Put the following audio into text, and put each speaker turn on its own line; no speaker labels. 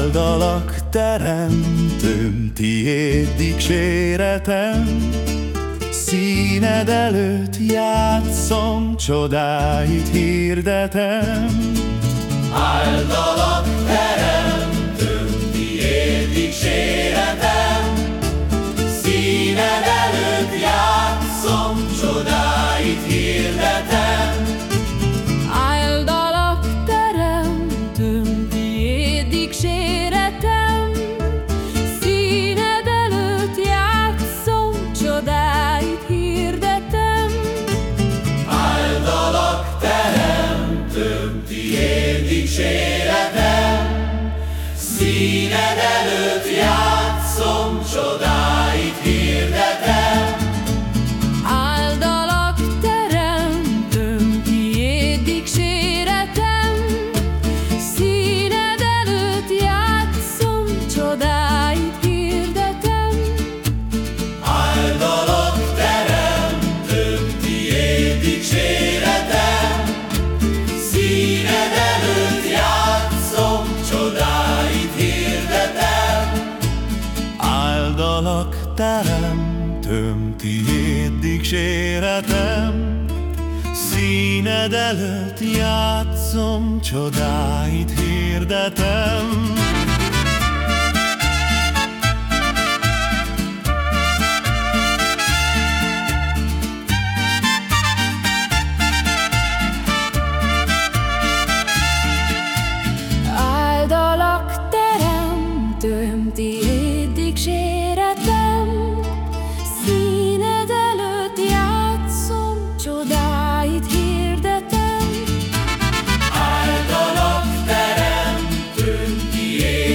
Áldalak teremtőm, tiéd dicséretem, Színed előtt játszom, csodáit hirdetem.
Áldalak teremtőm, tiéd dicséretem, Színed előtt játszom, csodáit hirdetem.
Tiéd dicséretem, Színed előtt játszom, csodáit hirdetem.
Áldalak teremtőm, tiéd dicséretem, Színed előtt játszom, csodáit
teremtőm, tiéd dicséretem, Színed előtt játszom, csodáit hirdetem.
Yeah.